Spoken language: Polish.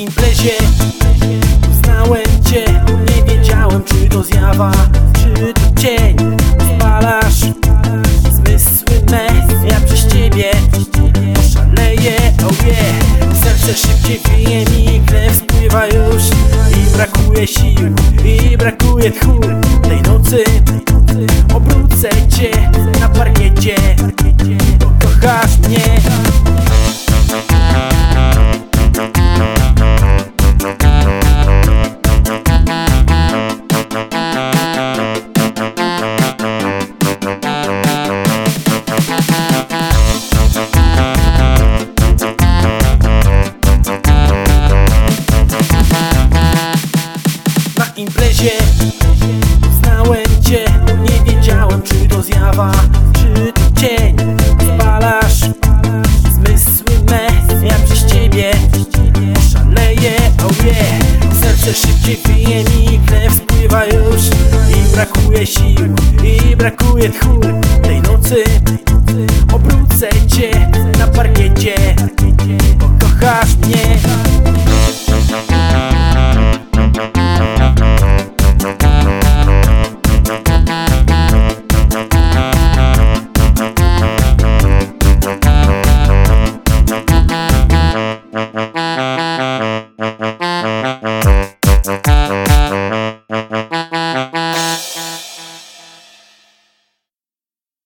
imprezie Znałem cię, nie wiedziałem czy to zjawa Czy to cień, spalasz Zmysły me, ja przez ciebie Oszaleję, oh yeah Serce szybciej pije mi, krew spływa już I brakuje sił, i brakuje tchu. Tej nocy obrócę cię na parkiecie. Imprezie Znałem cię, nie wiedziałem czy to zjawa Czy to cień. Spalasz zmysły me Ja przez ciebie szaleję, oh yeah Serce szybciej bije mi, krew spływa już I brakuje sił, i brakuje tchu. Tej nocy obrócę cię na parkiecie